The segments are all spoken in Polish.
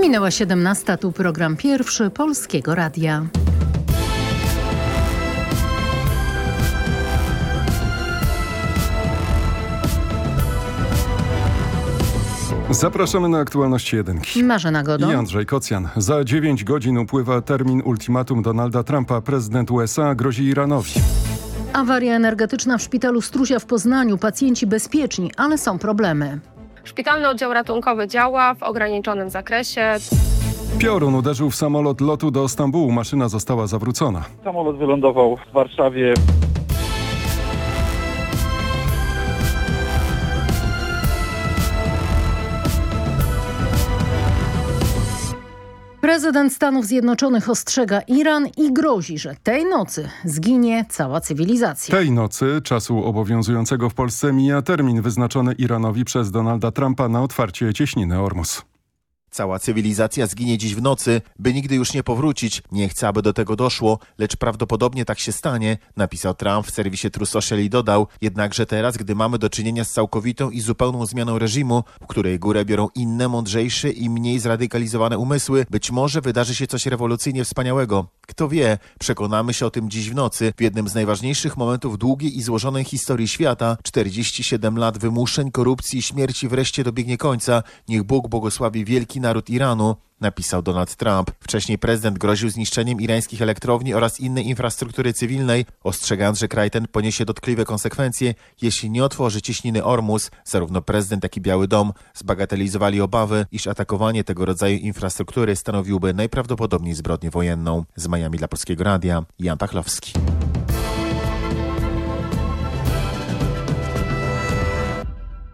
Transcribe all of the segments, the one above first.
Minęła 17, tu program pierwszy Polskiego Radia. Zapraszamy na aktualności jedynki. Marzena Godon. I Andrzej Kocjan. Za 9 godzin upływa termin ultimatum Donalda Trumpa. Prezydent USA grozi Iranowi. Awaria energetyczna w szpitalu Struzia w Poznaniu. Pacjenci bezpieczni, ale są problemy. Szpitalny oddział ratunkowy działa w ograniczonym zakresie. Piorun uderzył w samolot lotu do Stambułu. Maszyna została zawrócona. Samolot wylądował w Warszawie. Prezydent Stanów Zjednoczonych ostrzega Iran i grozi, że tej nocy zginie cała cywilizacja. Tej nocy, czasu obowiązującego w Polsce, mija termin wyznaczony Iranowi przez Donalda Trumpa na otwarcie cieśniny Ormus. Cała cywilizacja zginie dziś w nocy, by nigdy już nie powrócić. Nie chcę, aby do tego doszło, lecz prawdopodobnie tak się stanie, napisał Trump w serwisie True Social i dodał. Jednakże teraz, gdy mamy do czynienia z całkowitą i zupełną zmianą reżimu, w której górę biorą inne, mądrzejsze i mniej zradykalizowane umysły, być może wydarzy się coś rewolucyjnie wspaniałego. Kto wie, przekonamy się o tym dziś w nocy, w jednym z najważniejszych momentów długiej i złożonej historii świata. 47 lat wymuszeń, korupcji i śmierci wreszcie dobiegnie końca. Niech Bóg błogosławi wielki naród Iranu, napisał Donald Trump. Wcześniej prezydent groził zniszczeniem irańskich elektrowni oraz innej infrastruktury cywilnej, ostrzegając, że kraj ten poniesie dotkliwe konsekwencje, jeśli nie otworzy cieśniny Ormus. Zarówno prezydent, jak i Biały Dom zbagatelizowali obawy, iż atakowanie tego rodzaju infrastruktury stanowiłoby najprawdopodobniej zbrodnię wojenną. Z Miami dla Polskiego Radia, Jan Pachlowski.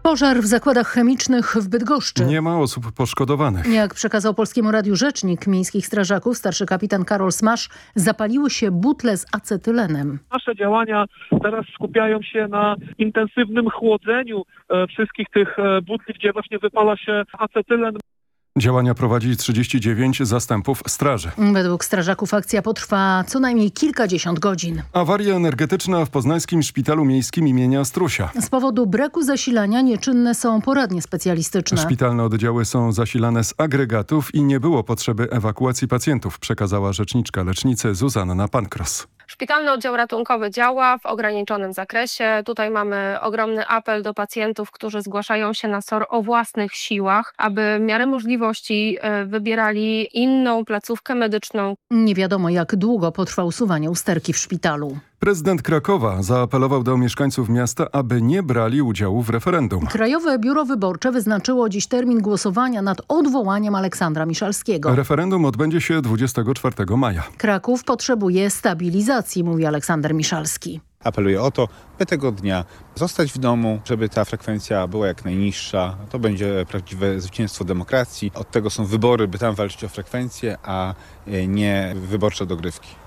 Pożar w zakładach chemicznych w Bydgoszczy. Nie ma osób poszkodowanych. Jak przekazał Polskiemu Radiu rzecznik miejskich strażaków, starszy kapitan Karol Smasz, zapaliły się butle z acetylenem. Nasze działania teraz skupiają się na intensywnym chłodzeniu e, wszystkich tych e, butli, gdzie właśnie wypala się acetylen. Działania prowadzi 39 zastępów straży. Według strażaków akcja potrwa co najmniej kilkadziesiąt godzin. Awaria energetyczna w poznańskim szpitalu miejskim imienia Strusia. Z powodu braku zasilania nieczynne są poradnie specjalistyczne. Szpitalne oddziały są zasilane z agregatów i nie było potrzeby ewakuacji pacjentów, przekazała rzeczniczka lecznicy Zuzanna Pankros. Szpitalny oddział ratunkowy działa w ograniczonym zakresie. Tutaj mamy ogromny apel do pacjentów, którzy zgłaszają się na SOR o własnych siłach, aby w miarę możliwości e, wybierali inną placówkę medyczną. Nie wiadomo jak długo potrwa usuwanie usterki w szpitalu. Prezydent Krakowa zaapelował do mieszkańców miasta, aby nie brali udziału w referendum. Krajowe Biuro Wyborcze wyznaczyło dziś termin głosowania nad odwołaniem Aleksandra Miszalskiego. Referendum odbędzie się 24 maja. Kraków potrzebuje stabilizacji, mówi Aleksander Miszalski. Apeluję o to, by tego dnia zostać w domu, żeby ta frekwencja była jak najniższa. To będzie prawdziwe zwycięstwo demokracji. Od tego są wybory, by tam walczyć o frekwencję, a nie wyborcze dogrywki.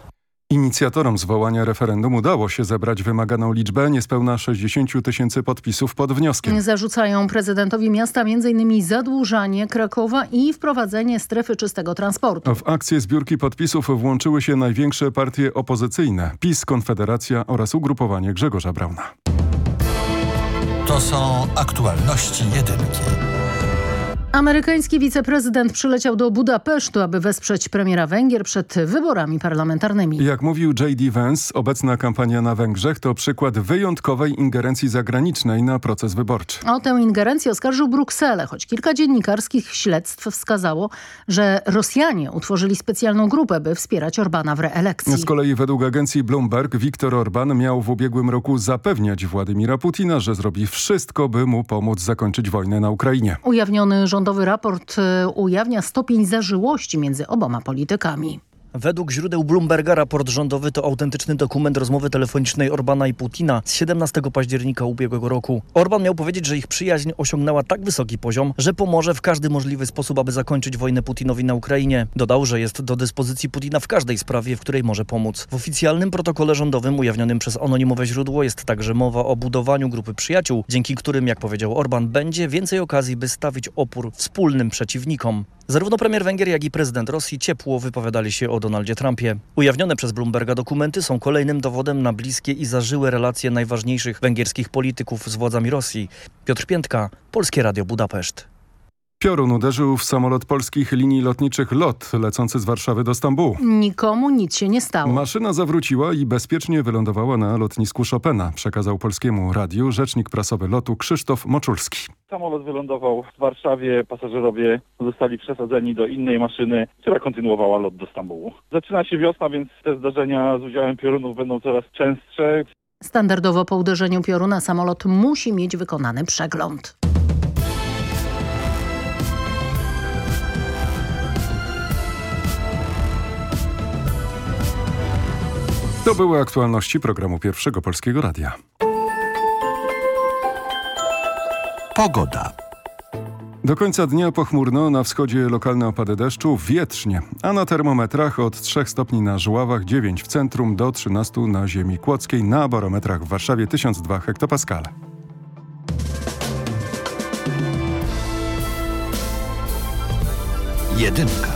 Inicjatorom zwołania referendum udało się zebrać wymaganą liczbę niespełna 60 tysięcy podpisów pod wnioskiem. Zarzucają prezydentowi miasta m.in. zadłużanie Krakowa i wprowadzenie strefy czystego transportu. W akcję zbiórki podpisów włączyły się największe partie opozycyjne PiS, Konfederacja oraz ugrupowanie Grzegorza Brauna. To są aktualności jedynki. Amerykański wiceprezydent przyleciał do Budapesztu, aby wesprzeć premiera Węgier przed wyborami parlamentarnymi. Jak mówił J.D. Vance, obecna kampania na Węgrzech to przykład wyjątkowej ingerencji zagranicznej na proces wyborczy. O tę ingerencję oskarżył Brukselę, choć kilka dziennikarskich śledztw wskazało, że Rosjanie utworzyli specjalną grupę, by wspierać Orbana w reelekcji. Z kolei według agencji Bloomberg Viktor Orban miał w ubiegłym roku zapewniać Władimira Putina, że zrobi wszystko, by mu pomóc zakończyć wojnę na Ukrainie. Ujawniony rząd Rządowy raport ujawnia stopień zażyłości między oboma politykami. Według źródeł Bloomberga raport rządowy to autentyczny dokument rozmowy telefonicznej Orbana i Putina z 17 października ubiegłego roku. Orban miał powiedzieć, że ich przyjaźń osiągnęła tak wysoki poziom, że pomoże w każdy możliwy sposób, aby zakończyć wojnę Putinowi na Ukrainie. Dodał, że jest do dyspozycji Putina w każdej sprawie, w której może pomóc. W oficjalnym protokole rządowym ujawnionym przez anonimowe źródło jest także mowa o budowaniu grupy przyjaciół, dzięki którym, jak powiedział Orban, będzie więcej okazji, by stawić opór wspólnym przeciwnikom. Zarówno premier Węgier, jak i prezydent Rosji ciepło wypowiadali się o Donaldzie Trumpie. Ujawnione przez Bloomberga dokumenty są kolejnym dowodem na bliskie i zażyłe relacje najważniejszych węgierskich polityków z władzami Rosji. Piotr Piętka, Polskie Radio Budapeszt. Piorun uderzył w samolot polskich linii lotniczych LOT lecący z Warszawy do Stambułu. Nikomu nic się nie stało. Maszyna zawróciła i bezpiecznie wylądowała na lotnisku Chopina, przekazał polskiemu radiu rzecznik prasowy lotu Krzysztof Moczulski. Samolot wylądował w Warszawie, pasażerowie zostali przesadzeni do innej maszyny, która kontynuowała lot do Stambułu. Zaczyna się wiosna, więc te zdarzenia z udziałem piorunów będą coraz częstsze. Standardowo po uderzeniu pioruna samolot musi mieć wykonany przegląd. To były aktualności programu Pierwszego Polskiego Radia. Pogoda. Do końca dnia pochmurno, na wschodzie lokalne opady deszczu, wietrznie, a na termometrach od 3 stopni na Żuławach, 9 w centrum do 13 na ziemi kłodzkiej, na barometrach w Warszawie 1002 hektopaskale. Jedynka.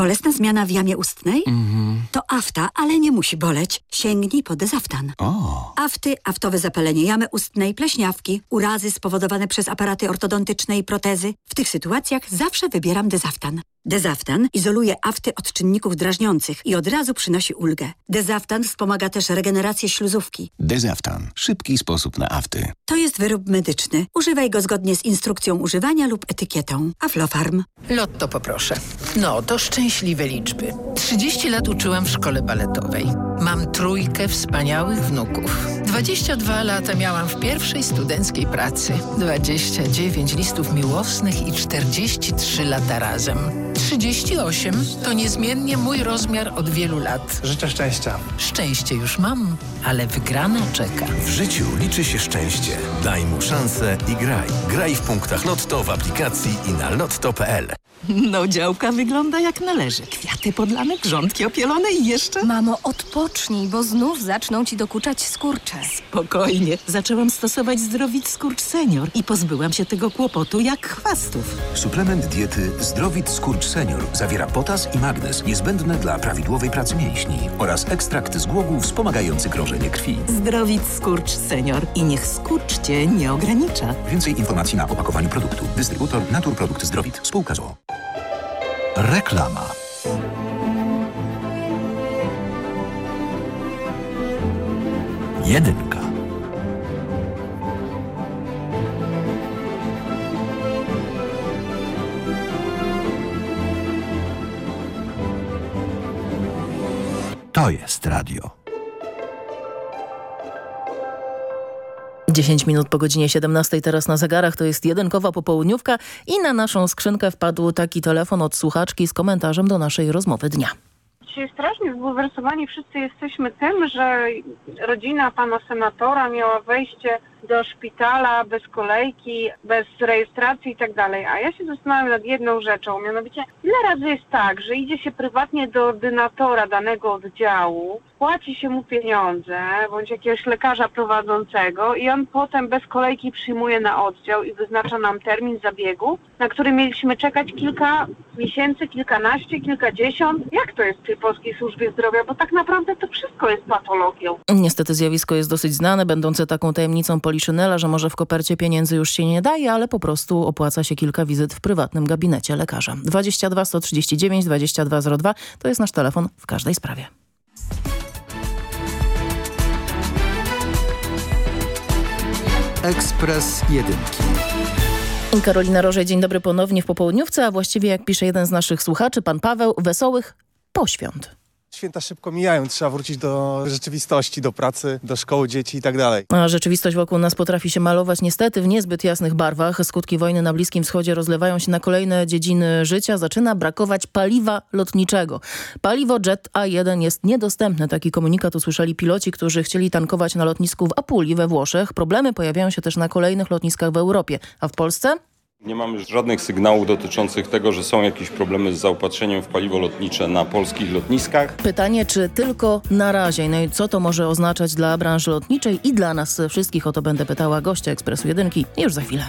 Bolesna zmiana w jamie ustnej? Mhm. To afta, ale nie musi boleć. Sięgnij po dezaftan. O. Afty, aftowe zapalenie jamy ustnej, pleśniawki, urazy spowodowane przez aparaty ortodontyczne i protezy. W tych sytuacjach zawsze wybieram dezaftan. Dezaftan izoluje afty od czynników drażniących i od razu przynosi ulgę. Dezaftan wspomaga też regenerację śluzówki. Dezaftan. Szybki sposób na afty. To jest wyrób medyczny. Używaj go zgodnie z instrukcją używania lub etykietą. Aflofarm. Lotto poproszę. No, to szczęśliwe liczby. 30 lat uczyłam w szkole baletowej. Mam trójkę wspaniałych wnuków. 22 lata miałam w pierwszej studenckiej pracy. 29 listów miłosnych i 43 lata razem. 38 to niezmiennie mój rozmiar od wielu lat. Życzę szczęścia. Szczęście już mam, ale wygrana czeka. W życiu liczy się szczęście. Daj mu szansę i graj. Graj w punktach Lotto w aplikacji i na lotto.pl. No, działka wygląda jak należy. Kwiaty podlane, grządki opielone i jeszcze... Mamo, odpocznij, bo znów zaczną ci dokuczać skurcze. Spokojnie. Zaczęłam stosować Zdrowit Skurcz Senior i pozbyłam się tego kłopotu jak chwastów. Suplement diety Zdrowit Skurcz Senior zawiera potas i magnez niezbędne dla prawidłowej pracy mięśni oraz ekstrakt z głogów wspomagający krążenie krwi. Zdrowit Skurcz Senior i niech skurcz cię nie ogranicza. Więcej informacji na opakowaniu produktu. Dystrybutor Naturprodukt Zdrowit. Spółka ZOO. Reklama. Jedynka. To jest radio. 10 minut po godzinie 17 teraz na zegarach to jest jedynkowa popołudniówka i na naszą skrzynkę wpadł taki telefon od słuchaczki z komentarzem do naszej rozmowy dnia. Dzisiaj strasznie zbulwersowani wszyscy jesteśmy tym, że rodzina pana senatora miała wejście do szpitala bez kolejki, bez rejestracji i tak dalej. A ja się zastanawiam nad jedną rzeczą, mianowicie ile razy jest tak, że idzie się prywatnie do ordynatora danego oddziału, płaci się mu pieniądze, bądź jakiegoś lekarza prowadzącego i on potem bez kolejki przyjmuje na oddział i wyznacza nam termin zabiegu, na który mieliśmy czekać kilka miesięcy, kilkanaście, kilkadziesiąt. Jak to jest w tej polskiej służbie zdrowia? Bo tak naprawdę to wszystko jest patologią. Niestety zjawisko jest dosyć znane, będące taką tajemnicą Poliszynela, że może w kopercie pieniędzy już się nie daje, ale po prostu opłaca się kilka wizyt w prywatnym gabinecie lekarza. 22 139 2202 to jest nasz telefon w każdej sprawie. Ekspres Jedynki. Karolina Rożej, dzień dobry ponownie w popołudniówce, a właściwie jak pisze jeden z naszych słuchaczy, pan Paweł, wesołych poświąt. Święta szybko mijają, trzeba wrócić do rzeczywistości, do pracy, do szkoły dzieci i tak dalej. A rzeczywistość wokół nas potrafi się malować niestety w niezbyt jasnych barwach. Skutki wojny na Bliskim Wschodzie rozlewają się na kolejne dziedziny życia. Zaczyna brakować paliwa lotniczego. Paliwo Jet A1 jest niedostępne. Taki komunikat usłyszeli piloci, którzy chcieli tankować na lotnisku w Apulii we Włoszech. Problemy pojawiają się też na kolejnych lotniskach w Europie. A w Polsce? Nie mamy żadnych sygnałów dotyczących tego, że są jakieś problemy z zaopatrzeniem w paliwo lotnicze na polskich lotniskach. Pytanie, czy tylko na razie? No i co to może oznaczać dla branży lotniczej i dla nas wszystkich? O to będę pytała gościa Ekspresu Jedynki już za chwilę.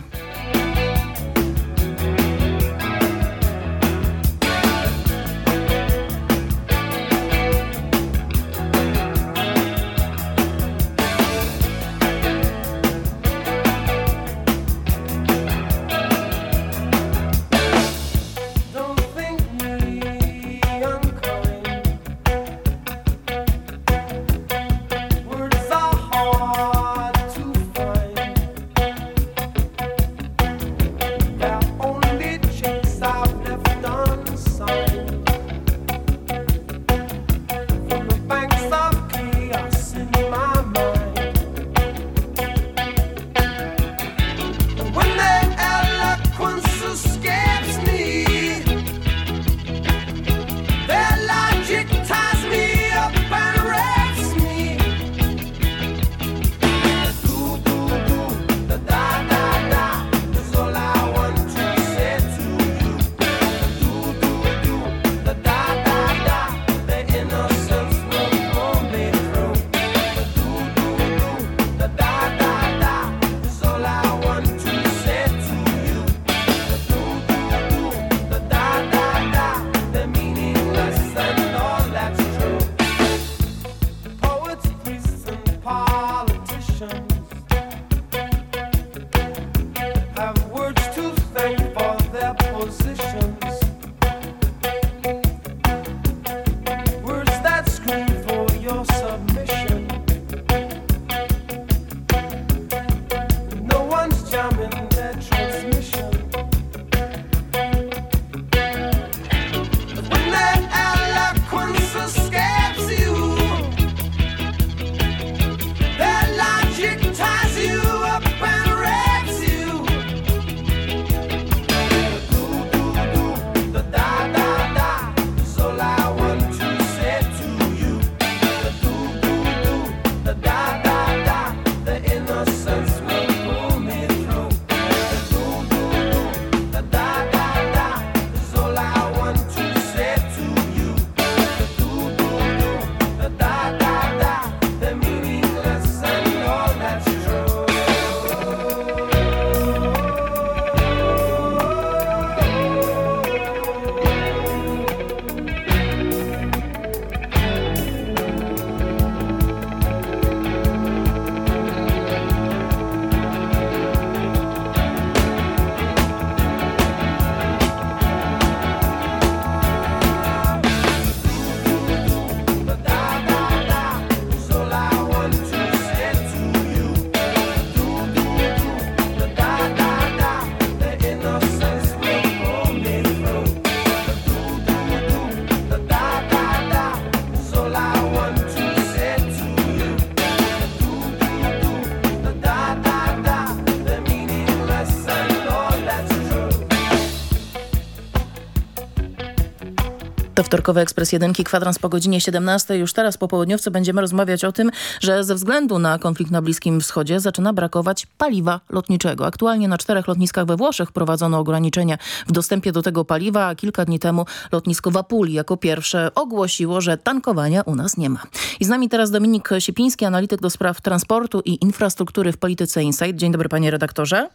Wtorkowy Ekspres Jedynki, kwadrans po godzinie 17. Już teraz po południowcu będziemy rozmawiać o tym, że ze względu na konflikt na Bliskim Wschodzie zaczyna brakować paliwa lotniczego. Aktualnie na czterech lotniskach we Włoszech prowadzono ograniczenia w dostępie do tego paliwa, a kilka dni temu lotnisko w Apulii jako pierwsze ogłosiło, że tankowania u nas nie ma. I z nami teraz Dominik Siepiński, analityk do spraw transportu i infrastruktury w Polityce Insight. Dzień dobry panie redaktorze.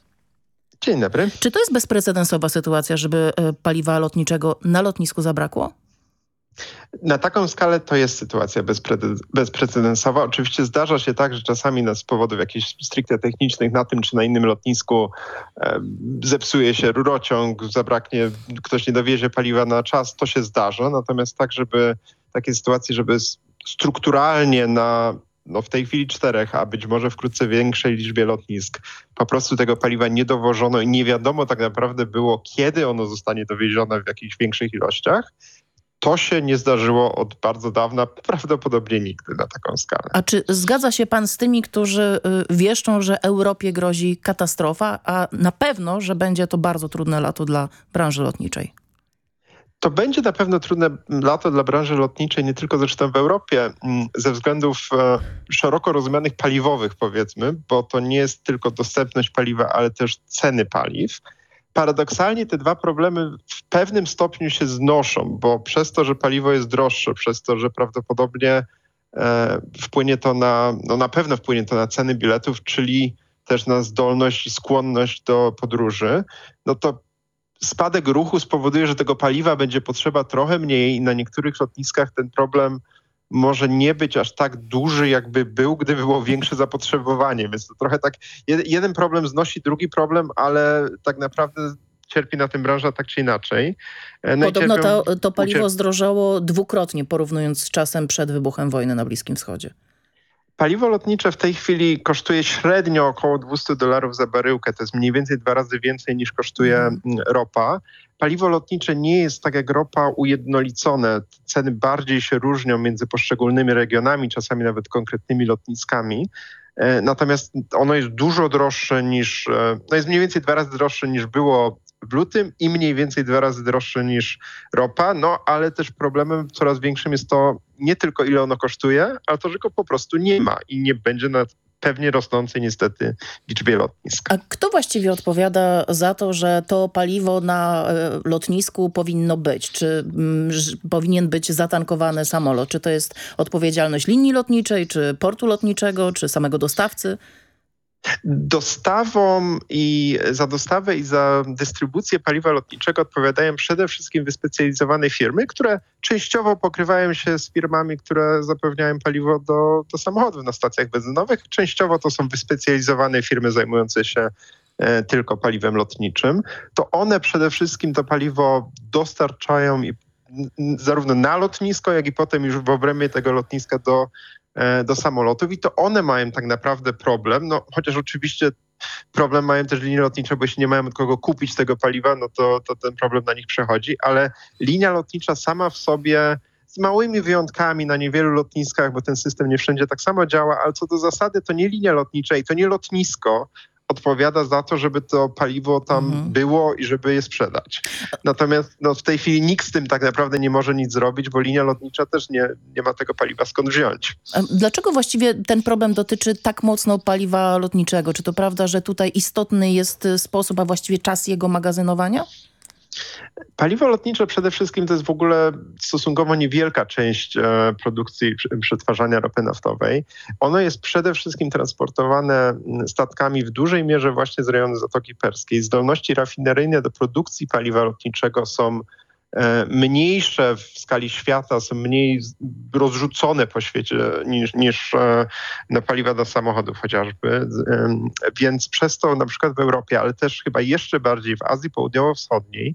Dzień dobry. Czy to jest bezprecedensowa sytuacja, żeby e, paliwa lotniczego na lotnisku zabrakło? Na taką skalę to jest sytuacja bezprecedensowa. Oczywiście zdarza się tak, że czasami z powodów jakichś stricte technicznych na tym czy na innym lotnisku e, zepsuje się rurociąg, zabraknie, ktoś nie dowiezie paliwa na czas, to się zdarza. Natomiast tak, żeby takie sytuacje, żeby strukturalnie na no w tej chwili czterech, a być może wkrótce większej liczbie lotnisk, po prostu tego paliwa nie dowożono i nie wiadomo tak naprawdę było, kiedy ono zostanie dowiezione w jakichś większych ilościach. To się nie zdarzyło od bardzo dawna, prawdopodobnie nigdy na taką skalę. A czy zgadza się pan z tymi, którzy y, wieszczą, że Europie grozi katastrofa, a na pewno, że będzie to bardzo trudne lato dla branży lotniczej? To będzie na pewno trudne lato dla branży lotniczej, nie tylko zresztą w Europie, mm, ze względów e, szeroko rozumianych paliwowych powiedzmy, bo to nie jest tylko dostępność paliwa, ale też ceny paliw. Paradoksalnie te dwa problemy w pewnym stopniu się znoszą, bo przez to, że paliwo jest droższe, przez to, że prawdopodobnie e, wpłynie to na, no na pewno wpłynie to na ceny biletów, czyli też na zdolność i skłonność do podróży, no to spadek ruchu spowoduje, że tego paliwa będzie potrzeba trochę mniej i na niektórych lotniskach ten problem może nie być aż tak duży, jakby był, gdyby było większe zapotrzebowanie. Więc to trochę tak, jeden problem znosi drugi problem, ale tak naprawdę cierpi na tym branża tak czy inaczej. E, no Podobno to, to paliwo zdrożało dwukrotnie, porównując z czasem przed wybuchem wojny na Bliskim Wschodzie. Paliwo lotnicze w tej chwili kosztuje średnio około 200 dolarów za baryłkę. To jest mniej więcej dwa razy więcej niż kosztuje mhm. mm, ropa. Paliwo lotnicze nie jest tak jak ropa ujednolicone. Ceny bardziej się różnią między poszczególnymi regionami, czasami nawet konkretnymi lotniskami. E, natomiast ono jest dużo droższe niż, e, no jest mniej więcej dwa razy droższe niż było w lutym i mniej więcej dwa razy droższe niż ropa, no ale też problemem coraz większym jest to nie tylko ile ono kosztuje, ale to, że go po prostu nie ma i nie będzie na pewnie rosnącej niestety liczbie lotnisk. A kto właściwie odpowiada za to, że to paliwo na e, lotnisku powinno być? Czy mm, powinien być zatankowany samolot? Czy to jest odpowiedzialność linii lotniczej, czy portu lotniczego, czy samego dostawcy? Dostawą i za dostawę i za dystrybucję paliwa lotniczego odpowiadają przede wszystkim wyspecjalizowane firmy, które częściowo pokrywają się z firmami, które zapewniają paliwo do, do samochodów na stacjach benzynowych. Częściowo to są wyspecjalizowane firmy zajmujące się e, tylko paliwem lotniczym. To one przede wszystkim to paliwo dostarczają i zarówno na lotnisko, jak i potem już w obrębie tego lotniska do do samolotów i to one mają tak naprawdę problem, no chociaż oczywiście problem mają też linie lotnicze, bo jeśli nie mają od kogo kupić tego paliwa, no to, to ten problem na nich przechodzi, ale linia lotnicza sama w sobie z małymi wyjątkami na niewielu lotniskach, bo ten system nie wszędzie tak samo działa, ale co do zasady to nie linia lotnicza i to nie lotnisko, odpowiada za to, żeby to paliwo tam mhm. było i żeby je sprzedać. Natomiast no, w tej chwili nikt z tym tak naprawdę nie może nic zrobić, bo linia lotnicza też nie, nie ma tego paliwa skąd wziąć. Dlaczego właściwie ten problem dotyczy tak mocno paliwa lotniczego? Czy to prawda, że tutaj istotny jest sposób, a właściwie czas jego magazynowania? Paliwo lotnicze przede wszystkim to jest w ogóle stosunkowo niewielka część e, produkcji przetwarzania ropy naftowej. Ono jest przede wszystkim transportowane statkami w dużej mierze właśnie z rejonu Zatoki Perskiej. Zdolności rafineryjne do produkcji paliwa lotniczego są e, mniejsze w skali świata, są mniej rozrzucone po świecie niż, niż e, na paliwa do samochodów chociażby. Więc przez to na przykład w Europie, ale też chyba jeszcze bardziej w Azji Południowo-Wschodniej,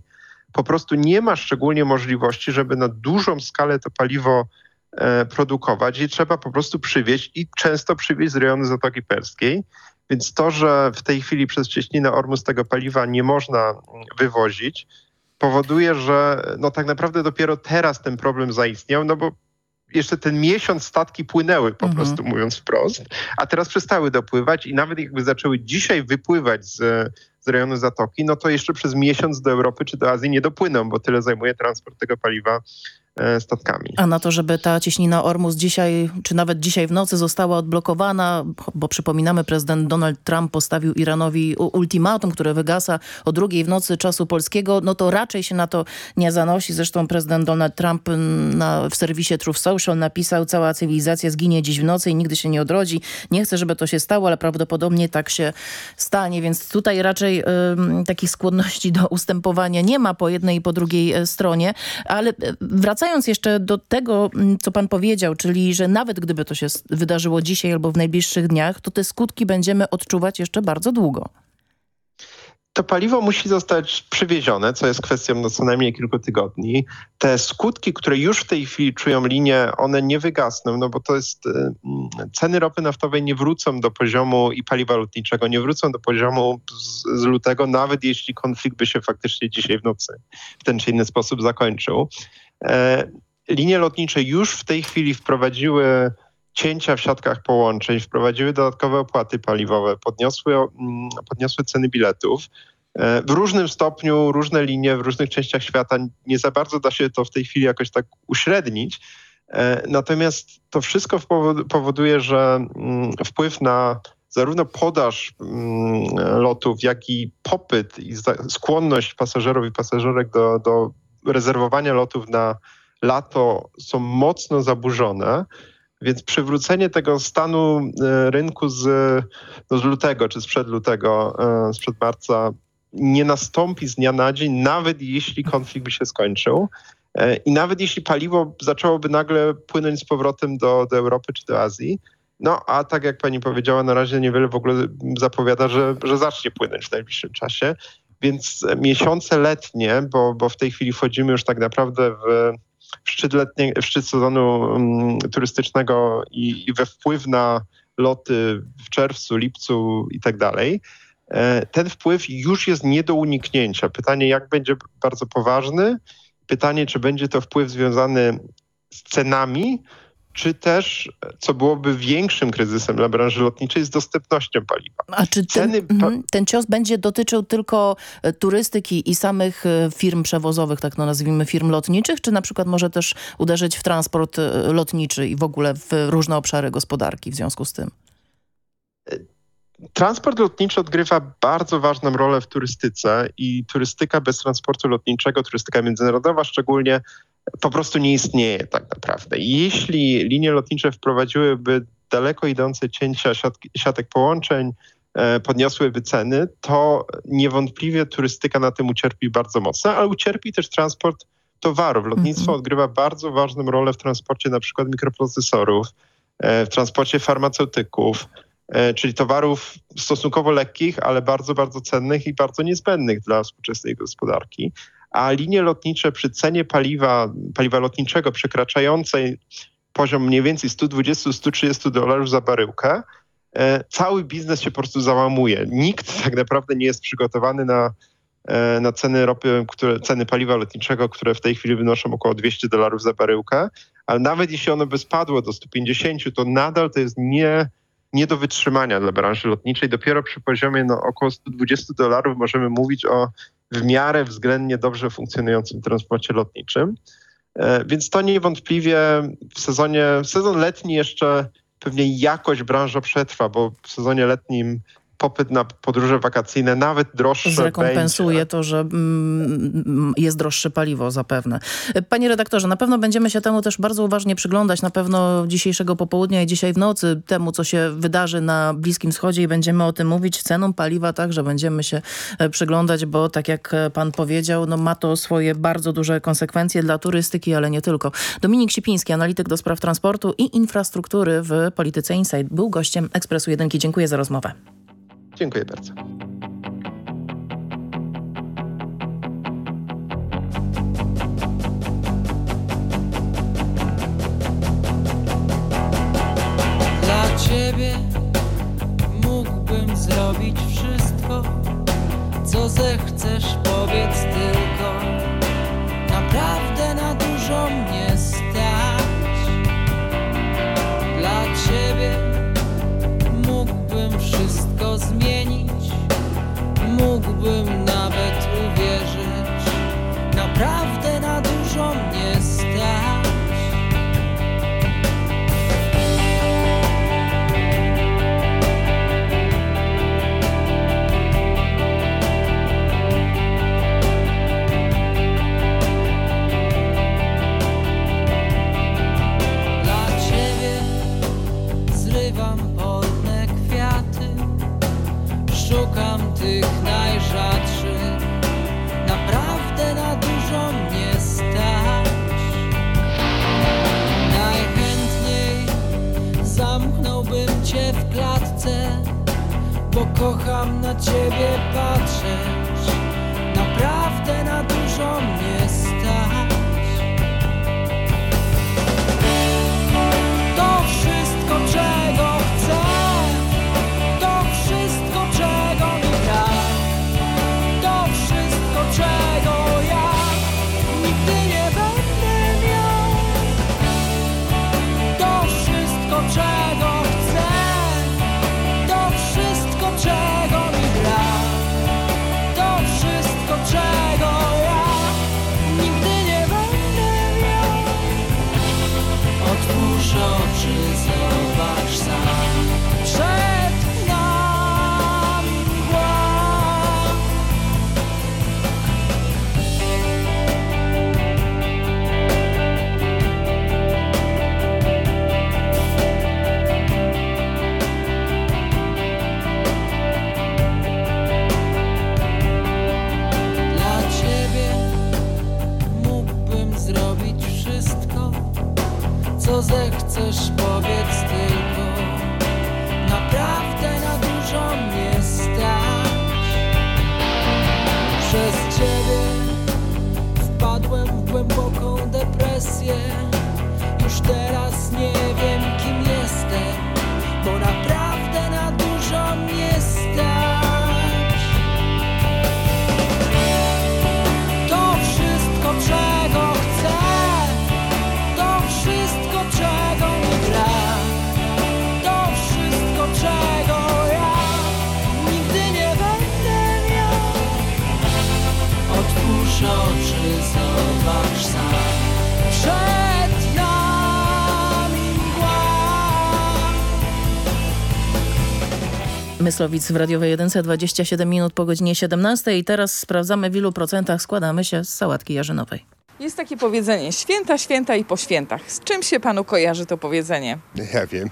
po prostu nie ma szczególnie możliwości, żeby na dużą skalę to paliwo e, produkować i trzeba po prostu przywieźć i często przywieźć z rejonu Zatoki Perskiej. Więc to, że w tej chwili przez cieśninę Ormus tego paliwa nie można wywozić, powoduje, że no tak naprawdę dopiero teraz ten problem zaistniał, no bo jeszcze ten miesiąc statki płynęły, po mhm. prostu mówiąc wprost, a teraz przestały dopływać i nawet jakby zaczęły dzisiaj wypływać z, z rejonu Zatoki, no to jeszcze przez miesiąc do Europy czy do Azji nie dopłyną, bo tyle zajmuje transport tego paliwa statkami. A na to, żeby ta cieśnina Ormus dzisiaj, czy nawet dzisiaj w nocy została odblokowana, bo przypominamy, prezydent Donald Trump postawił Iranowi ultimatum, które wygasa o drugiej w nocy czasu polskiego, no to raczej się na to nie zanosi. Zresztą prezydent Donald Trump na, w serwisie Truth Social napisał, cała cywilizacja zginie dziś w nocy i nigdy się nie odrodzi. Nie chcę, żeby to się stało, ale prawdopodobnie tak się stanie, więc tutaj raczej y, takich skłonności do ustępowania nie ma po jednej i po drugiej e, stronie, ale e, wracając jeszcze do tego, co pan powiedział, czyli że nawet gdyby to się wydarzyło dzisiaj albo w najbliższych dniach, to te skutki będziemy odczuwać jeszcze bardzo długo to paliwo musi zostać przywiezione, co jest kwestią no, co najmniej kilku tygodni. Te skutki, które już w tej chwili czują linie, one nie wygasną, no bo to jest, y, ceny ropy naftowej nie wrócą do poziomu i paliwa lotniczego, nie wrócą do poziomu z, z lutego, nawet jeśli konflikt by się faktycznie dzisiaj w nocy w ten czy inny sposób zakończył. E, linie lotnicze już w tej chwili wprowadziły cięcia w siatkach połączeń, wprowadziły dodatkowe opłaty paliwowe, podniosły, mm, podniosły ceny biletów. E, w różnym stopniu, różne linie w różnych częściach świata, nie za bardzo da się to w tej chwili jakoś tak uśrednić. E, natomiast to wszystko powoduje, że mm, wpływ na zarówno podaż mm, lotów, jak i popyt i skłonność pasażerów i pasażerek do, do rezerwowania lotów na lato są mocno zaburzone. Więc przywrócenie tego stanu e, rynku z, no z lutego czy sprzed lutego, e, sprzed marca nie nastąpi z dnia na dzień, nawet jeśli konflikt by się skończył. E, I nawet jeśli paliwo zaczęłoby nagle płynąć z powrotem do, do Europy czy do Azji, no a tak jak pani powiedziała, na razie niewiele w ogóle zapowiada, że, że zacznie płynąć w najbliższym czasie. Więc miesiące letnie, bo, bo w tej chwili wchodzimy już tak naprawdę w w szczyt, letnie, w szczyt sezonu um, turystycznego i, i we wpływ na loty w czerwcu, lipcu i tak dalej, e, ten wpływ już jest nie do uniknięcia. Pytanie, jak będzie bardzo poważny. Pytanie, czy będzie to wpływ związany z cenami, czy też, co byłoby większym kryzysem dla branży lotniczej, z dostępnością paliwa. A czy ten, mhm, ten cios będzie dotyczył tylko e, turystyki i samych e, firm przewozowych, tak no nazwijmy, firm lotniczych, czy na przykład może też uderzyć w transport e, lotniczy i w ogóle w różne obszary gospodarki w związku z tym? Transport lotniczy odgrywa bardzo ważną rolę w turystyce i turystyka bez transportu lotniczego, turystyka międzynarodowa szczególnie, po prostu nie istnieje tak naprawdę. Jeśli linie lotnicze wprowadziłyby daleko idące cięcia siatki, siatek połączeń, e, podniosłyby ceny, to niewątpliwie turystyka na tym ucierpi bardzo mocno, ale ucierpi też transport towarów. Lotnictwo -hmm. odgrywa bardzo ważną rolę w transporcie na przykład mikroprocesorów, e, w transporcie farmaceutyków, czyli towarów stosunkowo lekkich, ale bardzo, bardzo cennych i bardzo niezbędnych dla współczesnej gospodarki a linie lotnicze przy cenie paliwa, paliwa lotniczego przekraczającej poziom mniej więcej 120-130 dolarów za baryłkę, e, cały biznes się po prostu załamuje. Nikt tak naprawdę nie jest przygotowany na, e, na ceny ropy, które, ceny paliwa lotniczego, które w tej chwili wynoszą około 200 dolarów za baryłkę, ale nawet jeśli ono by spadło do 150, to nadal to jest nie, nie do wytrzymania dla branży lotniczej. Dopiero przy poziomie no, około 120 dolarów możemy mówić o w miarę względnie dobrze funkcjonującym transporcie lotniczym. E, więc to niewątpliwie w sezonie, sezon letni jeszcze pewnie jakoś branża przetrwa, bo w sezonie letnim popyt na podróże wakacyjne, nawet droższe Zrekompensuje będzie. to, że mm, jest droższe paliwo zapewne. Panie redaktorze, na pewno będziemy się temu też bardzo uważnie przyglądać, na pewno dzisiejszego popołudnia i dzisiaj w nocy temu, co się wydarzy na Bliskim Wschodzie i będziemy o tym mówić. Ceną paliwa także będziemy się e, przyglądać, bo tak jak e, pan powiedział, no ma to swoje bardzo duże konsekwencje dla turystyki, ale nie tylko. Dominik Sipiński, analityk do spraw transportu i infrastruktury w Polityce Insight, był gościem Ekspresu Jedynki. Dziękuję za rozmowę. Dziękuję bardzo. Dla ciebie mógłbym zrobić wszystko, co zechcesz, kocham na ciebie patrzeć Naprawdę na dużo Myslowic w radiowej 1 27 minut po godzinie 17 i teraz sprawdzamy w ilu procentach składamy się z sałatki jarzynowej. Jest takie powiedzenie, święta, święta i po świętach. Z czym się panu kojarzy to powiedzenie? Ja wiem.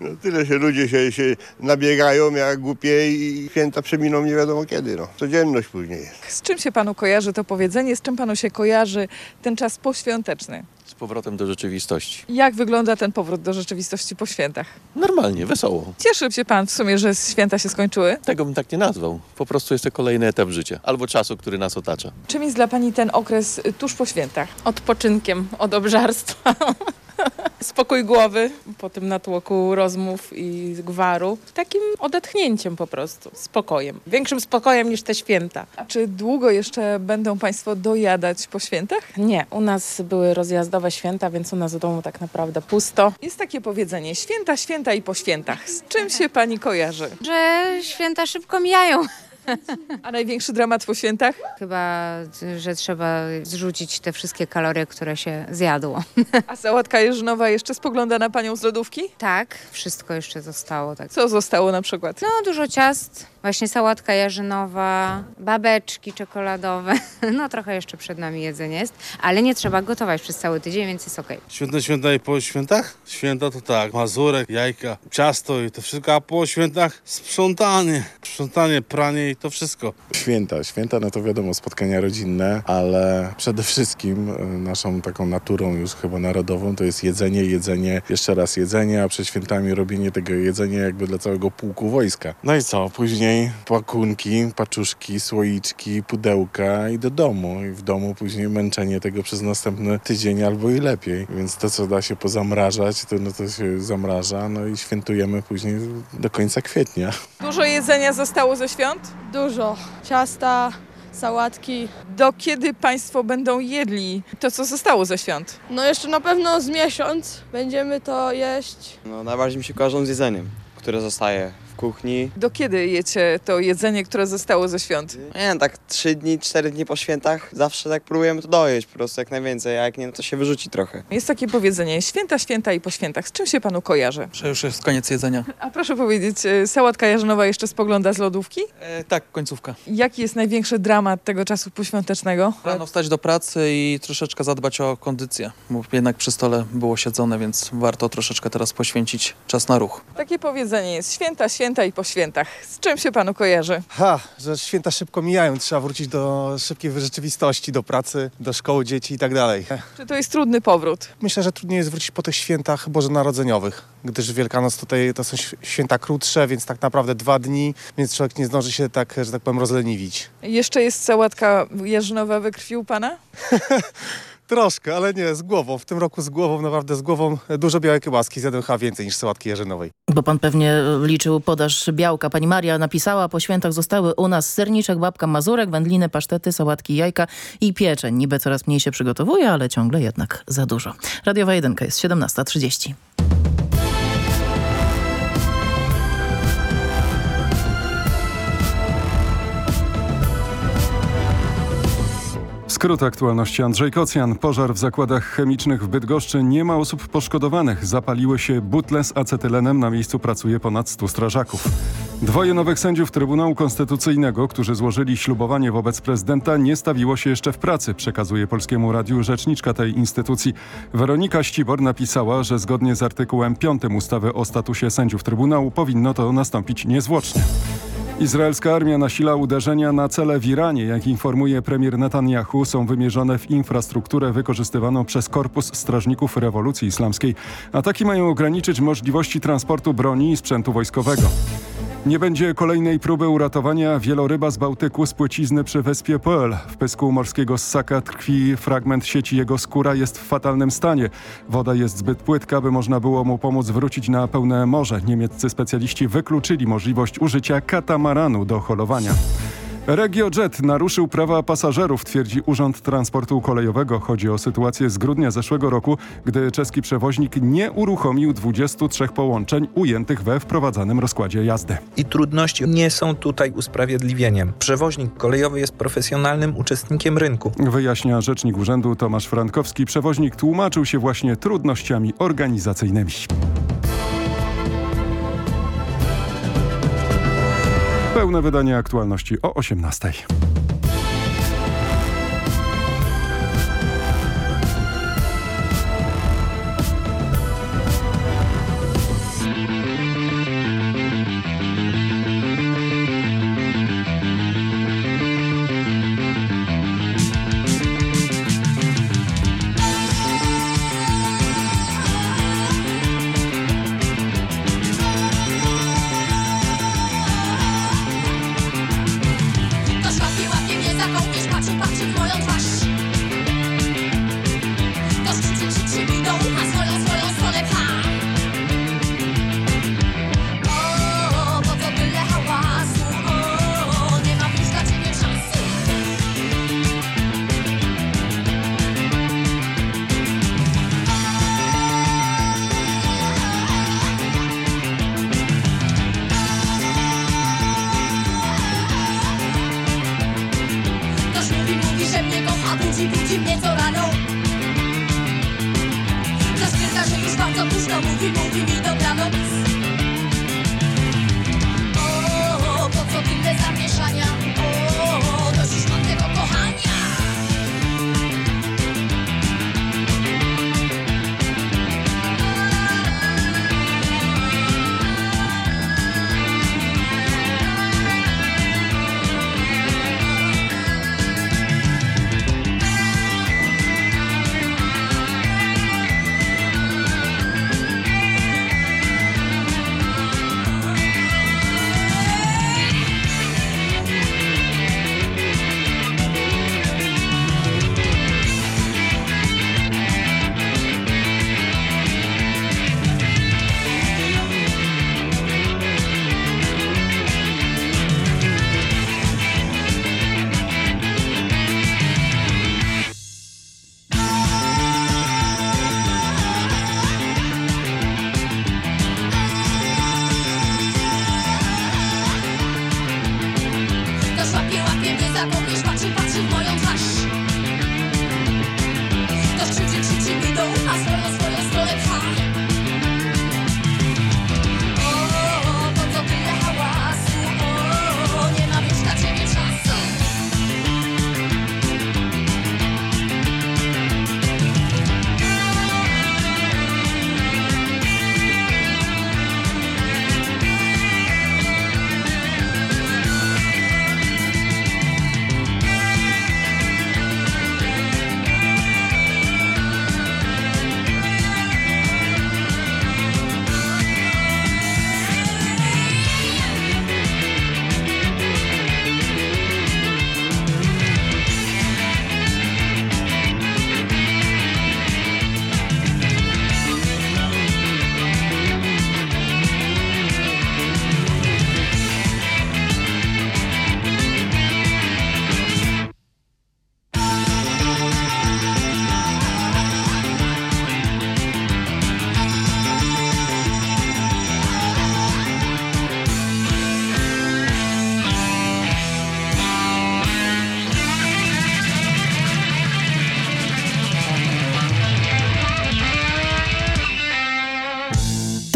No, tyle się ludzie się, się nabiegają jak głupie i święta przeminą nie wiadomo kiedy. No. Codzienność później jest. Z czym się panu kojarzy to powiedzenie? Z czym panu się kojarzy ten czas poświąteczny? Z powrotem do rzeczywistości. Jak wygląda ten powrót do rzeczywistości po świętach? Normalnie, wesoło. Cieszy się pan w sumie, że święta się skończyły? Tego bym tak nie nazwał. Po prostu jest to kolejny etap życia. Albo czasu, który nas otacza. Czym jest dla pani ten okres tuż po świętach? Odpoczynkiem od obżarstwa. Spokój głowy po tym natłoku rozmów i gwaru. Takim odetchnięciem po prostu, spokojem. Większym spokojem niż te święta. A czy długo jeszcze będą państwo dojadać po świętach? Nie, u nas były rozjazdowe święta, więc u nas w domu tak naprawdę pusto. Jest takie powiedzenie, święta, święta i po świętach. Z czym się pani kojarzy? Że święta szybko mijają. A największy dramat po świętach? Chyba, że trzeba zrzucić te wszystkie kalorie, które się zjadło. A sałatka jeżynowa jeszcze spogląda na panią z lodówki? Tak, wszystko jeszcze zostało. Tak. Co zostało na przykład? No, dużo ciast, właśnie sałatka jarzynowa, babeczki czekoladowe. No, trochę jeszcze przed nami jedzenie jest, ale nie trzeba gotować przez cały tydzień, więc jest okej. Święta, święta i po świętach? Święta to tak, mazurek, jajka, ciasto i to wszystko, a po świętach sprzątanie. Sprzątanie, pranie i to wszystko. Święta, święta no to wiadomo spotkania rodzinne, ale przede wszystkim y, naszą taką naturą już chyba narodową to jest jedzenie, jedzenie, jeszcze raz jedzenie, a przed świętami robienie tego jedzenia jakby dla całego pułku wojska. No i co? Później pakunki, paczuszki, słoiczki, pudełka i do domu. I w domu później męczenie tego przez następny tydzień albo i lepiej. Więc to, co da się pozamrażać, to, no to się zamraża, no i świętujemy później do końca kwietnia. Dużo jedzenia zostało ze świąt? Dużo. Ciasta, sałatki. Do kiedy państwo będą jedli to, co zostało ze świąt? No jeszcze na pewno z miesiąc będziemy to jeść. No, najbardziej mi się kojarzą z jedzeniem, które zostaje kuchni. Do kiedy jecie to jedzenie, które zostało ze świąt? Nie wiem, tak trzy dni, cztery dni po świętach zawsze tak próbujemy to dojeść po prostu jak najwięcej, a jak nie, no to się wyrzuci trochę. Jest takie powiedzenie, święta, święta i po świętach. Z czym się panu kojarzy? Że już jest koniec jedzenia. A proszę powiedzieć, e, sałatka jarzynowa jeszcze spogląda z lodówki? E, tak, końcówka. Jaki jest największy dramat tego czasu poświątecznego? Rano wstać do pracy i troszeczkę zadbać o kondycję, bo jednak przy stole było siedzone, więc warto troszeczkę teraz poświęcić czas na ruch. Takie powiedzenie jest, święta, święta święta i po świętach. Z czym się panu kojarzy? Ha, że święta szybko mijają, trzeba wrócić do szybkiej rzeczywistości, do pracy, do szkoły, dzieci i tak dalej. Czy to jest trudny powrót? Myślę, że trudniej jest wrócić po tych świętach bożonarodzeniowych, gdyż Wielkanoc tutaj to są święta krótsze, więc tak naprawdę dwa dni, więc człowiek nie zdąży się tak, że tak powiem, rozleniwić. Jeszcze jest sałatka jarzynowa we krwi u pana? Troszkę, ale nie, z głową. W tym roku z głową, naprawdę z głową dużo białej kiełbaski zjadłem chyba więcej niż sałatki jarzynowej. Bo pan pewnie liczył podaż białka. Pani Maria napisała, po świętach zostały u nas serniczek, babka, mazurek, wędliny, pasztety, sałatki, jajka i pieczeń. Niby coraz mniej się przygotowuje, ale ciągle jednak za dużo. Radiowa jedynka jest 17.30. Skrót aktualności Andrzej Kocjan. Pożar w zakładach chemicznych w Bydgoszczy. Nie ma osób poszkodowanych. Zapaliły się butle z acetylenem. Na miejscu pracuje ponad 100 strażaków. Dwoje nowych sędziów Trybunału Konstytucyjnego, którzy złożyli ślubowanie wobec prezydenta, nie stawiło się jeszcze w pracy, przekazuje Polskiemu Radiu rzeczniczka tej instytucji. Weronika Ścibor napisała, że zgodnie z artykułem 5 ustawy o statusie sędziów Trybunału powinno to nastąpić niezwłocznie. Izraelska armia nasila uderzenia na cele w Iranie. Jak informuje premier Netanyahu, są wymierzone w infrastrukturę wykorzystywaną przez Korpus Strażników Rewolucji Islamskiej. Ataki mają ograniczyć możliwości transportu broni i sprzętu wojskowego. Nie będzie kolejnej próby uratowania wieloryba z Bałtyku z płycizny przy wyspie Pearl. W pysku morskiego ssaka tkwi fragment sieci, jego skóra jest w fatalnym stanie. Woda jest zbyt płytka, by można było mu pomóc wrócić na pełne morze. Niemieccy specjaliści wykluczyli możliwość użycia katamaranu do holowania. RegioJet naruszył prawa pasażerów, twierdzi Urząd Transportu Kolejowego. Chodzi o sytuację z grudnia zeszłego roku, gdy czeski przewoźnik nie uruchomił 23 połączeń ujętych we wprowadzanym rozkładzie jazdy. I trudności nie są tutaj usprawiedliwieniem. Przewoźnik kolejowy jest profesjonalnym uczestnikiem rynku. Wyjaśnia rzecznik urzędu Tomasz Frankowski. Przewoźnik tłumaczył się właśnie trudnościami organizacyjnymi. Pełne wydanie aktualności o 18.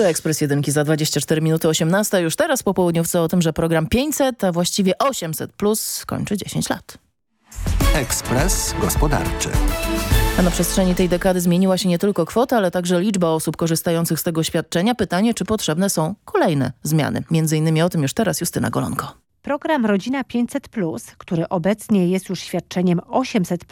Ekspres Jedynki za 24 minuty 18. Już teraz popołudniowce o tym, że program 500, a właściwie 800 plus kończy 10 lat. Ekspres Gospodarczy. A na przestrzeni tej dekady zmieniła się nie tylko kwota, ale także liczba osób korzystających z tego świadczenia. Pytanie, czy potrzebne są kolejne zmiany. Między innymi o tym już teraz Justyna Golonko. Program Rodzina 500, który obecnie jest już świadczeniem 800,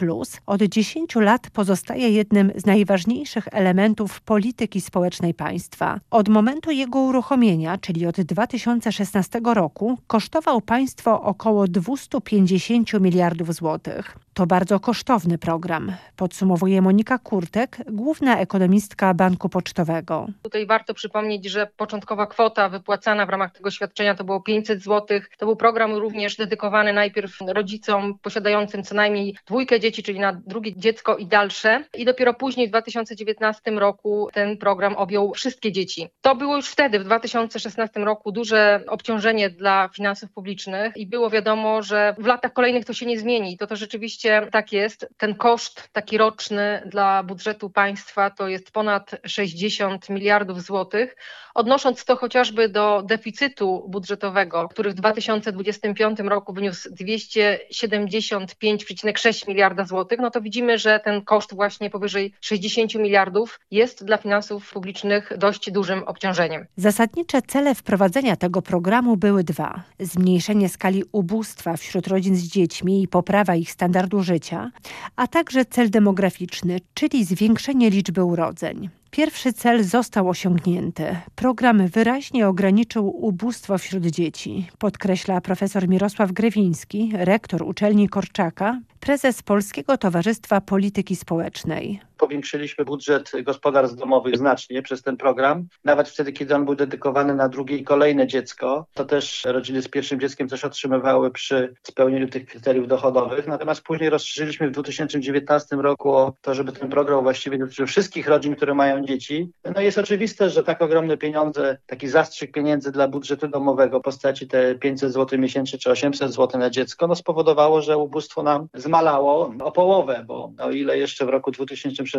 od 10 lat pozostaje jednym z najważniejszych elementów polityki społecznej państwa. Od momentu jego uruchomienia, czyli od 2016 roku, kosztował państwo około 250 miliardów złotych. To bardzo kosztowny program, podsumowuje Monika Kurtek, główna ekonomistka Banku Pocztowego. Tutaj warto przypomnieć, że początkowa kwota wypłacana w ramach tego świadczenia to było 500 zł. To był program również dedykowany najpierw rodzicom posiadającym co najmniej dwójkę dzieci, czyli na drugie dziecko i dalsze. I dopiero później w 2019 roku ten program objął wszystkie dzieci. To było już wtedy, w 2016 roku, duże obciążenie dla finansów publicznych i było wiadomo, że w latach kolejnych to się nie zmieni. To to rzeczywiście tak jest. Ten koszt taki roczny dla budżetu państwa to jest ponad 60 miliardów złotych. Odnosząc to chociażby do deficytu budżetowego, który w 2025 roku wyniósł 275,6 miliarda złotych, no to widzimy, że ten koszt właśnie powyżej 60 miliardów jest dla finansów publicznych dość dużym obciążeniem. Zasadnicze cele wprowadzenia tego programu były dwa. Zmniejszenie skali ubóstwa wśród rodzin z dziećmi i poprawa ich standardu życia, a także cel demograficzny, czyli zwiększenie liczby urodzeń. Pierwszy cel został osiągnięty. Program wyraźnie ograniczył ubóstwo wśród dzieci, podkreśla profesor Mirosław Grewiński, rektor uczelni Korczaka, prezes Polskiego Towarzystwa Polityki Społecznej. Powiększyliśmy budżet gospodarstw domowych znacznie przez ten program. Nawet wtedy, kiedy on był dedykowany na drugie i kolejne dziecko, to też rodziny z pierwszym dzieckiem coś otrzymywały przy spełnieniu tych kryteriów dochodowych. Natomiast później rozszerzyliśmy w 2019 roku o to, żeby ten program właściwie dotyczył wszystkich rodzin, które mają dzieci. No jest oczywiste, że tak ogromne pieniądze, taki zastrzyk pieniędzy dla budżetu domowego w postaci te 500 zł miesięcznie czy 800 zł na dziecko, no spowodowało, że ubóstwo nam zmalało o połowę, bo o ile jeszcze w roku 2016,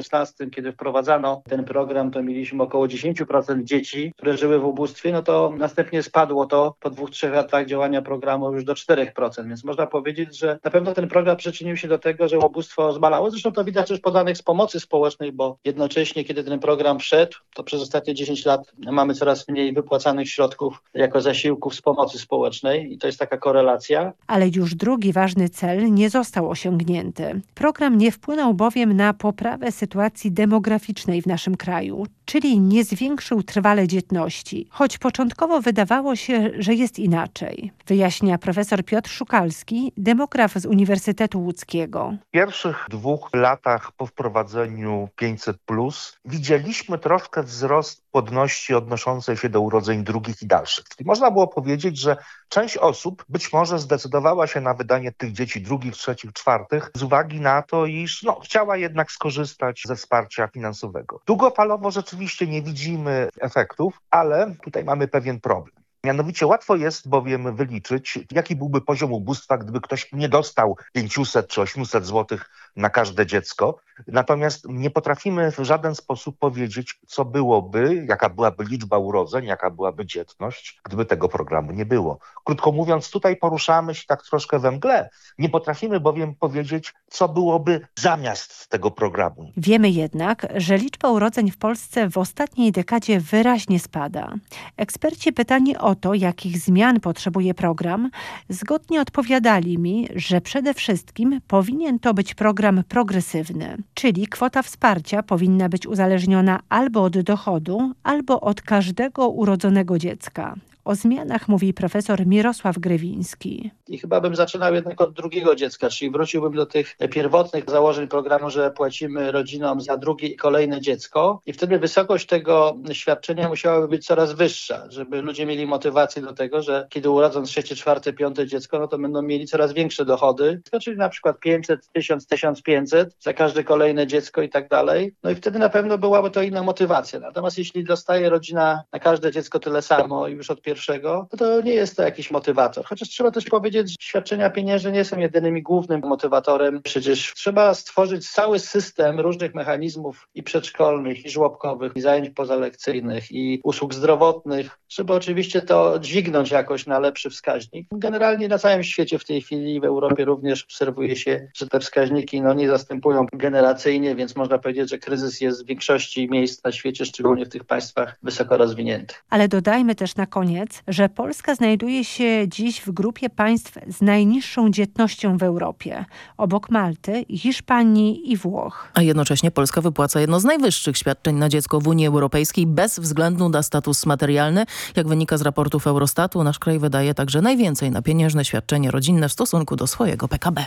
kiedy wprowadzano ten program, to mieliśmy około 10% dzieci, które żyły w ubóstwie, no to następnie spadło to po dwóch, trzech latach działania programu już do 4%, więc można powiedzieć, że na pewno ten program przyczynił się do tego, że ubóstwo zmalało. Zresztą to widać też po danych z pomocy społecznej, bo jednocześnie, kiedy ten program wszedł, to przez ostatnie 10 lat mamy coraz mniej wypłacanych środków jako zasiłków z pomocy społecznej i to jest taka korelacja. Ale już drugi ważny cel nie został osiągnięty. Program nie wpłynął bowiem na poprawę sytuacji demograficznej w naszym kraju, czyli nie zwiększył trwale dzietności, choć początkowo wydawało się, że jest inaczej. Wyjaśnia profesor Piotr Szukalski, demograf z Uniwersytetu Łódzkiego. W pierwszych dwóch latach po wprowadzeniu 500 plus widzieliśmy troszkę wzrost płodności odnoszącej się do urodzeń drugich i dalszych. Czyli można było powiedzieć, że część osób być może zdecydowała się na wydanie tych dzieci drugich, trzecich, czwartych z uwagi na to, iż no, chciała jednak skorzystać ze wsparcia finansowego. Długofalowo rzeczywiście nie widzimy efektów, ale tutaj mamy pewien problem. Mianowicie łatwo jest bowiem wyliczyć, jaki byłby poziom ubóstwa, gdyby ktoś nie dostał 500 czy 800 złotych na każde dziecko. Natomiast nie potrafimy w żaden sposób powiedzieć, co byłoby, jaka byłaby liczba urodzeń, jaka byłaby dzietność, gdyby tego programu nie było. Krótko mówiąc, tutaj poruszamy się tak troszkę we mgle. Nie potrafimy bowiem powiedzieć, co byłoby zamiast tego programu. Wiemy jednak, że liczba urodzeń w Polsce w ostatniej dekadzie wyraźnie spada. Eksperci pytani o to, jakich zmian potrzebuje program, zgodnie odpowiadali mi, że przede wszystkim powinien to być program progresywny, czyli kwota wsparcia powinna być uzależniona albo od dochodu, albo od każdego urodzonego dziecka. O zmianach mówi profesor Mirosław Grewiński. I chyba bym zaczynał jednak od drugiego dziecka, czyli wróciłbym do tych pierwotnych założeń programu, że płacimy rodzinom za drugie i kolejne dziecko i wtedy wysokość tego świadczenia musiałaby być coraz wyższa, żeby ludzie mieli motywację do tego, że kiedy urodzą trzecie, czwarte, piąte dziecko, no to będą mieli coraz większe dochody, czyli na przykład 500, 1000, 1500 za każde kolejne dziecko i tak dalej. No i wtedy na pewno byłaby to inna motywacja. Natomiast jeśli dostaje rodzina na każde dziecko tyle samo i już od pierwszego pierwszego, no to nie jest to jakiś motywator. Chociaż trzeba też powiedzieć, że świadczenia pieniężne nie są jedynym i głównym motywatorem. Przecież trzeba stworzyć cały system różnych mechanizmów i przedszkolnych, i żłobkowych, i zajęć pozalekcyjnych, i usług zdrowotnych, żeby oczywiście to dźwignąć jakoś na lepszy wskaźnik. Generalnie na całym świecie w tej chwili, w Europie również obserwuje się, że te wskaźniki no, nie zastępują generacyjnie, więc można powiedzieć, że kryzys jest w większości miejsc na świecie, szczególnie w tych państwach wysoko rozwiniętych. Ale dodajmy też na koniec, że Polska znajduje się dziś w grupie państw z najniższą dzietnością w Europie, obok Malty, Hiszpanii i Włoch. A jednocześnie Polska wypłaca jedno z najwyższych świadczeń na dziecko w Unii Europejskiej bez względu na status materialny. Jak wynika z raportów Eurostatu, nasz kraj wydaje także najwięcej na pieniężne świadczenie rodzinne w stosunku do swojego PKB.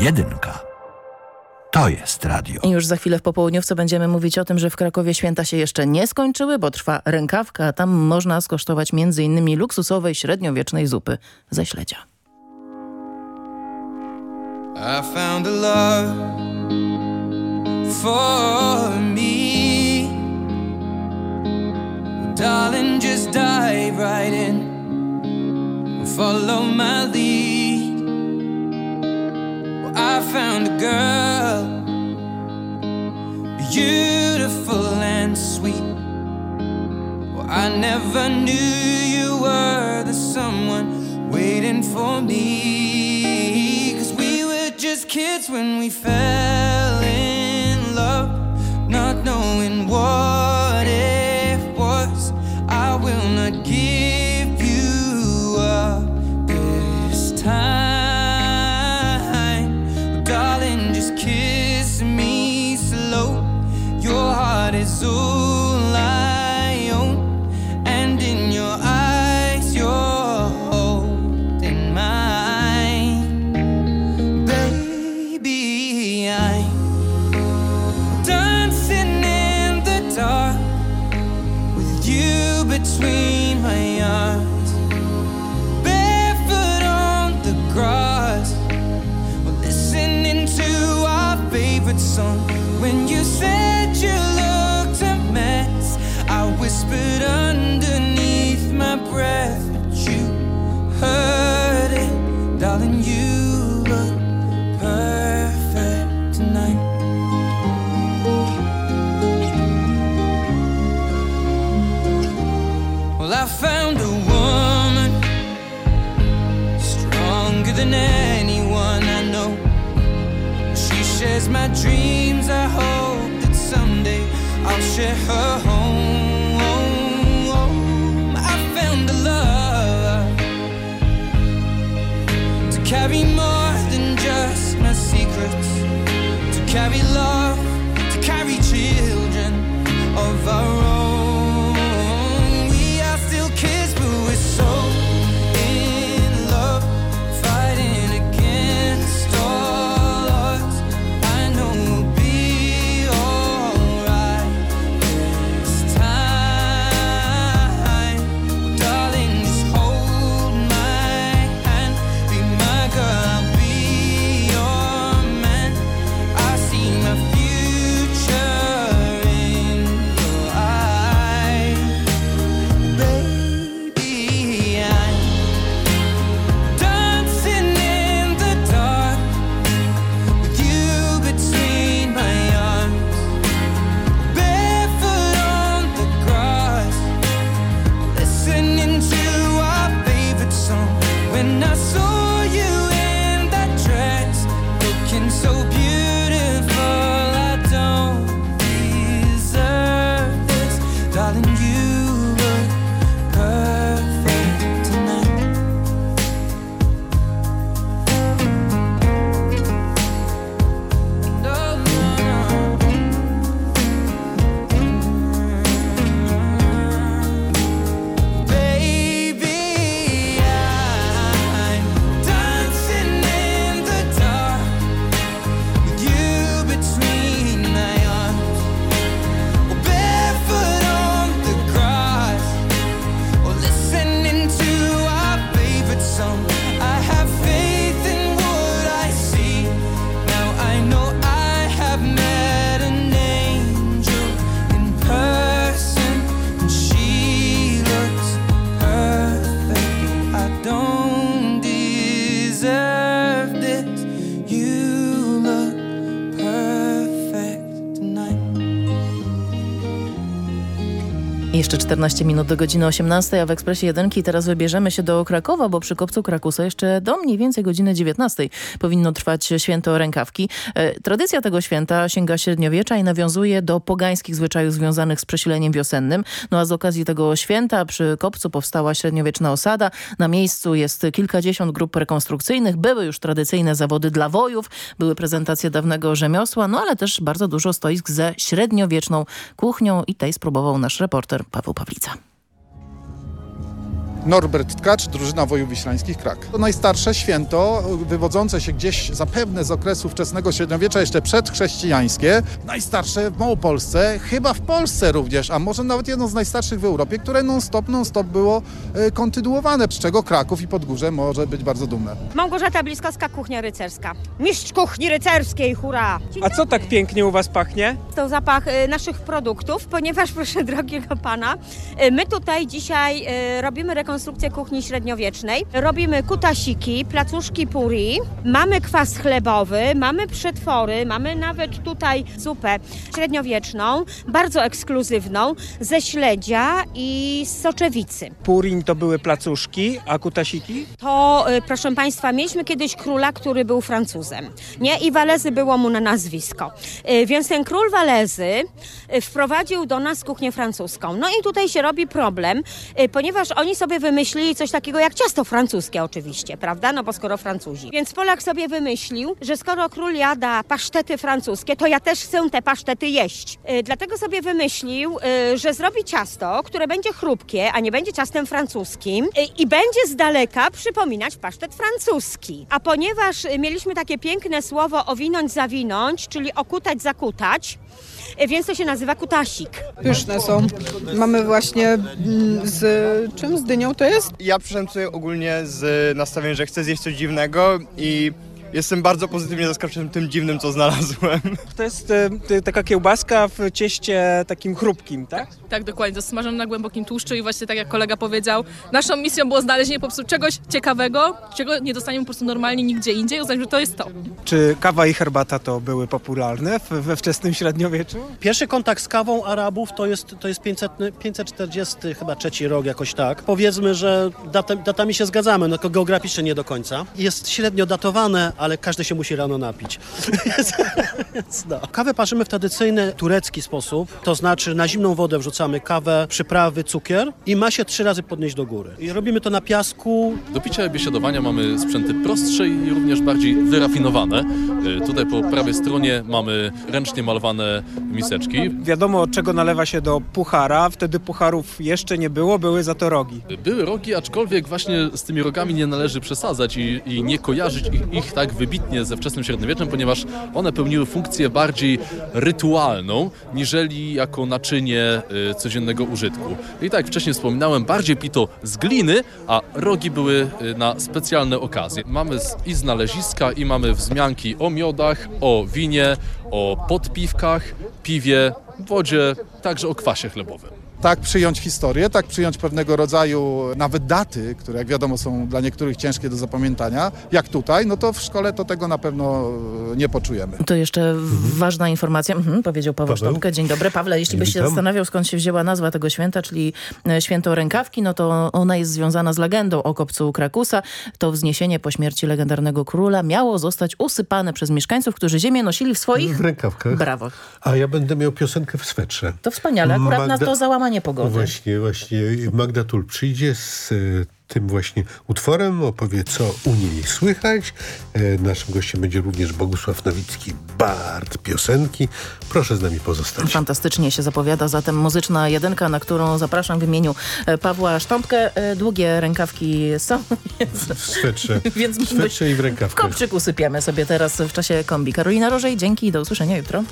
Jedynka. To jest radio. I już za chwilę w popołudniówce będziemy mówić o tym, że w Krakowie święta się jeszcze nie skończyły, bo trwa rękawka, a tam można skosztować m.in. luksusowej średniowiecznej zupy ze śledzia. I found a love for me. Darling, just dive right in. Follow my lead. I found a girl, beautiful and sweet. Well, I never knew you were the someone waiting for me. Cause we were just kids when we fell between my arms, barefoot on the grass. We're listening to our favorite song. 结合。14 minut do godziny 18, a w Ekspresie Jedynki teraz wybierzemy się do Krakowa, bo przy kopcu Krakusa jeszcze do mniej więcej godziny 19 powinno trwać święto rękawki. E, tradycja tego święta sięga średniowiecza i nawiązuje do pogańskich zwyczajów związanych z przesileniem wiosennym. No a z okazji tego święta przy kopcu powstała średniowieczna osada. Na miejscu jest kilkadziesiąt grup rekonstrukcyjnych. Były już tradycyjne zawody dla wojów, były prezentacje dawnego rzemiosła, no ale też bardzo dużo stoisk ze średniowieczną kuchnią i tej spróbował nasz reporter Paweł Pawlica. Norbert Tkacz, drużyna Wojów Wiślańskich Krak. To najstarsze święto, wywodzące się gdzieś zapewne z okresu wczesnego średniowiecza, jeszcze przedchrześcijańskie. Najstarsze w Małopolsce, chyba w Polsce również, a może nawet jedno z najstarszych w Europie, które non-stop, non-stop było e, kontynuowane, z czego Kraków i Podgórze może być bardzo dumne. Małgorzata Bliskowska, kuchnia rycerska. Mistrz kuchni rycerskiej, hurra! A co tak pięknie u Was pachnie? To zapach y, naszych produktów, ponieważ proszę drogiego pana, y, my tutaj dzisiaj y, robimy rekonstrukcję kuchni średniowiecznej. Robimy kutasiki, placuszki puri, mamy kwas chlebowy, mamy przetwory, mamy nawet tutaj zupę średniowieczną, bardzo ekskluzywną, ze śledzia i z soczewicy. Purin to były placuszki, a kutasiki? To, y, proszę Państwa, mieliśmy kiedyś króla, który był Francuzem, nie? I Walezy było mu na nazwisko. Y, Więc ten król Walezy y, wprowadził do nas kuchnię francuską. No i tutaj się robi problem, y, ponieważ oni sobie wymyślili coś takiego jak ciasto francuskie oczywiście, prawda? No bo skoro Francuzi. Więc Polak sobie wymyślił, że skoro król jada pasztety francuskie, to ja też chcę te pasztety jeść. Y, Dlatego sobie wymyślił, y, że zrobi ciasto, które będzie chrupkie, a nie będzie ciastem francuskim y, i będzie z daleka przypominać pasztet francuski. A ponieważ mieliśmy takie piękne słowo owinąć, zawinąć, czyli okutać, zakutać, y, więc to się nazywa kutasik. Pyszne są. Mamy właśnie mm, z czym? Z dynią to jest? Ja przyszedłem tutaj ogólnie z nastawieniem, że chcę zjeść coś dziwnego i jestem bardzo pozytywnie zaskoczony tym dziwnym, co znalazłem. To jest t- taka kiełbaska w cieście takim chrupkim, tak? Tak, dokładnie. Smażone na głębokim tłuszczu i właśnie tak jak kolega powiedział, naszą misją było znalezienie po prostu czegoś ciekawego, czego nie dostaniemy po prostu normalnie nigdzie indziej. Uznać, że to jest to. Czy kawa i herbata to były popularne we wczesnym średniowieczu? Pierwszy kontakt z kawą Arabów to jest, to jest 500, 540 chyba trzeci rok, jakoś tak. Powiedzmy, że data, datami się zgadzamy, no tylko geograficznie nie do końca. Jest średnio datowane, ale każdy się musi rano napić. Więc no. Kawę parzymy w tradycyjny turecki sposób, to znaczy na zimną wodę wrzucamy kawę, przyprawy, cukier i ma się trzy razy podnieść do góry. I robimy to na piasku. Do picia i biesiadowania mamy sprzęty prostsze i również bardziej wyrafinowane. Y, Tutaj po prawej stronie mamy ręcznie malowane miseczki. Wiadomo, czego nalewa się do puchara. Wtedy pucharów jeszcze nie było, były za to rogi. Były rogi, aczkolwiek właśnie z tymi rogami nie należy przesadzać i, i nie kojarzyć ich, ich tak wybitnie ze wczesnym średniowieczem, ponieważ one pełniły funkcję bardziej rytualną, niżeli jako naczynie y, codziennego użytku. I tak jak wcześniej wspominałem, bardziej pito z gliny, a rogi były y, na specjalne okazje. Mamy i znaleziska, i mamy wzmianki o miodach, o winie, o podpiwkach, piwie, wodzie, także o kwasie chlebowym. Tak przyjąć historię, tak przyjąć pewnego rodzaju nawet daty, które jak wiadomo są dla niektórych ciężkie do zapamiętania, jak tutaj, no to w szkole to tego na pewno e, nie poczujemy. To jeszcze ważna informacja, mhm, powiedział Paweł, Paweł. Dzień dobry. Pawle, jeśli byś się zastanawiał, skąd się wzięła nazwa tego święta, czyli e, święto rękawki, no to ona jest związana z legendą o kopcu Krakusa. To wzniesienie po śmierci legendarnego króla miało zostać usypane przez mieszkańców, którzy ziemię nosili w swoich W rękawkach. brawach. A ja będę miał piosenkę w swetrze. To wspaniale, akurat na Magda- to załamanie pogody. Właśnie, właśnie. Magda Tul przyjdzie z e, tym właśnie utworem, opowie co u niej słychać. E, naszym gościem będzie również Bogusław Nowicki, bard piosenki. Proszę z nami pozostać. Fantastycznie się zapowiada zatem muzyczna jedynka, na którą zapraszam w imieniu e, Pawła Sztąpkę. Długie rękawki są, więc, W swetrze, więc w swetrze i w w rękawkach. kopczyk usypiemy sobie teraz w czasie kombi. Karolina Rożej, dzięki i do usłyszenia jutro.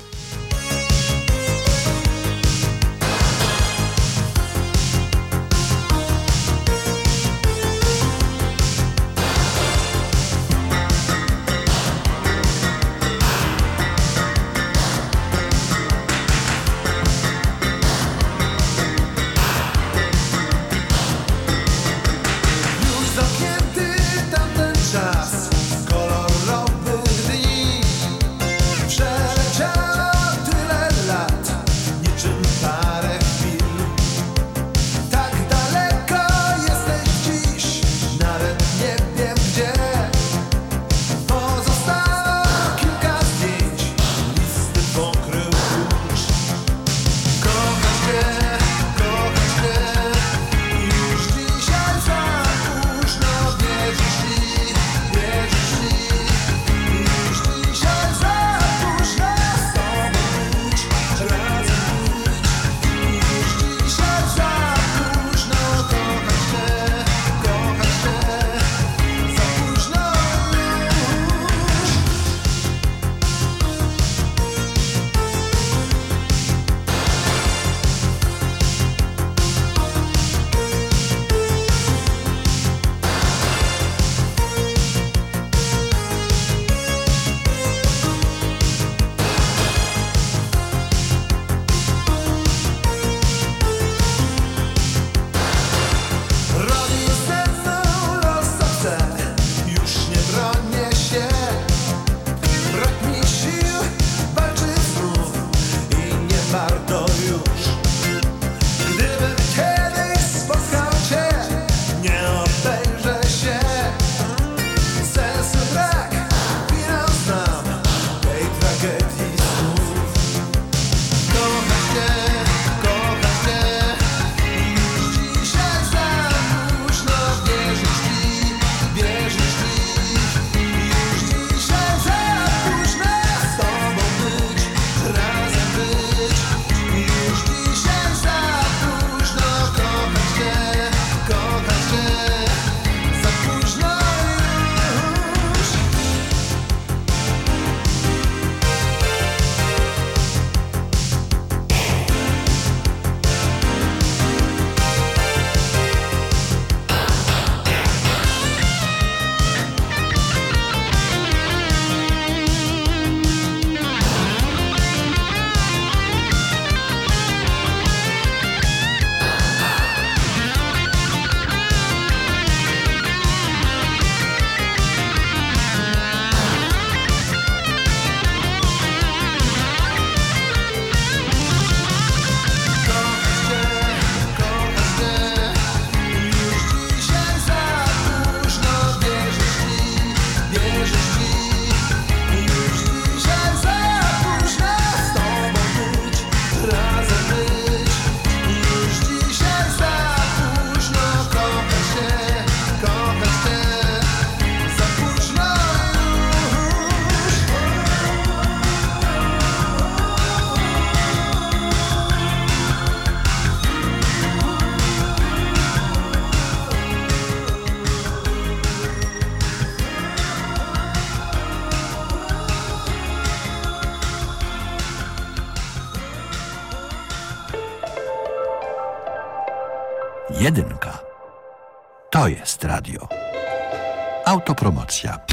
Autopromocja.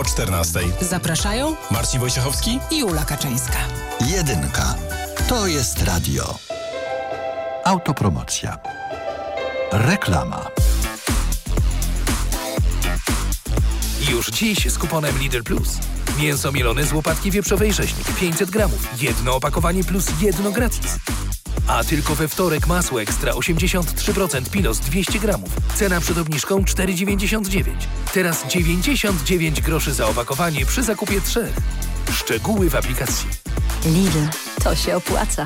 Po 14. Zapraszają Marcin Wojciechowski i Ula Kaczyńska. Jedynka. To jest radio. Autopromocja. Reklama. Już dziś z kuponem Lidl Plus. Mięso mielone z łopatki wieprzowej rzeźnik 500 gramów. Jedno opakowanie plus jedno gratis. A tylko we wtorek masło ekstra 83% pilos 200 gramów. Cena przed obniżką 4,99. Teraz 99 groszy za opakowanie przy zakupie trzech. Szczegóły w aplikacji. Lidl, to się opłaca.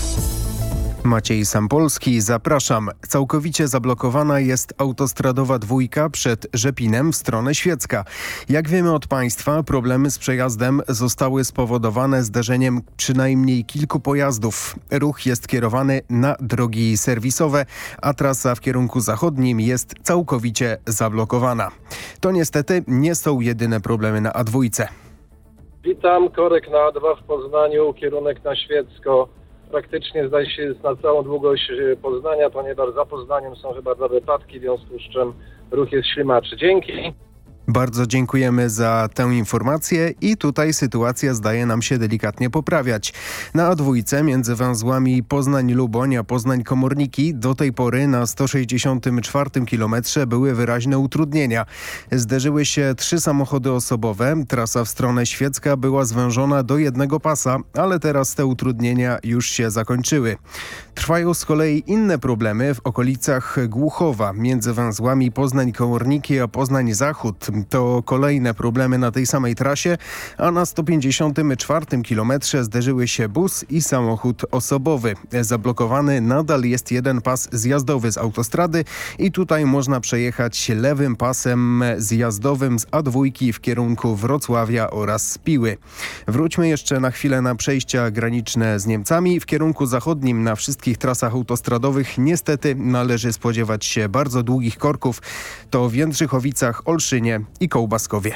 Maciej Sampolski, zapraszam. Całkowicie zablokowana jest autostradowa dwójka przed Rzepinem w stronę Świecka. Jak wiemy od państwa, problemy z przejazdem zostały spowodowane zderzeniem przynajmniej kilku pojazdów. Ruch jest kierowany na drogi serwisowe, a trasa w kierunku zachodnim jest całkowicie zablokowana. To niestety nie są jedyne problemy na A2. Witam, korek na A2 w Poznaniu, kierunek na Świecko. Praktycznie zdaje się na całą długość e, Poznania, ponieważ za Poznaniem są chyba dwa wypadki, w związku z czym ruch jest ślimaczy. Dzięki. Bardzo dziękujemy za tę informację i tutaj sytuacja zdaje nam się delikatnie poprawiać. Na A2 między węzłami Poznań-Luboń a Poznań-Komorniki do tej pory na 164 km były wyraźne utrudnienia. Zderzyły się trzy samochody osobowe. Trasa w stronę Świecka była zwężona do jednego pasa, ale teraz te utrudnienia już się zakończyły. Trwają z kolei inne problemy w okolicach Głuchowa między węzłami Poznań-Komorniki a Poznań-Zachód. To kolejne problemy na tej samej trasie, a na 154 kilometrze zderzyły się bus i samochód osobowy. Zablokowany nadal jest jeden pas zjazdowy z autostrady i tutaj można przejechać lewym pasem zjazdowym z A2 w kierunku Wrocławia oraz Piły. Wróćmy jeszcze na chwilę na przejścia graniczne z Niemcami. W kierunku zachodnim na wszystkich trasach autostradowych niestety należy spodziewać się bardzo długich korków. To w Jędrzychowicach, Olszynie i Kołbaskowie.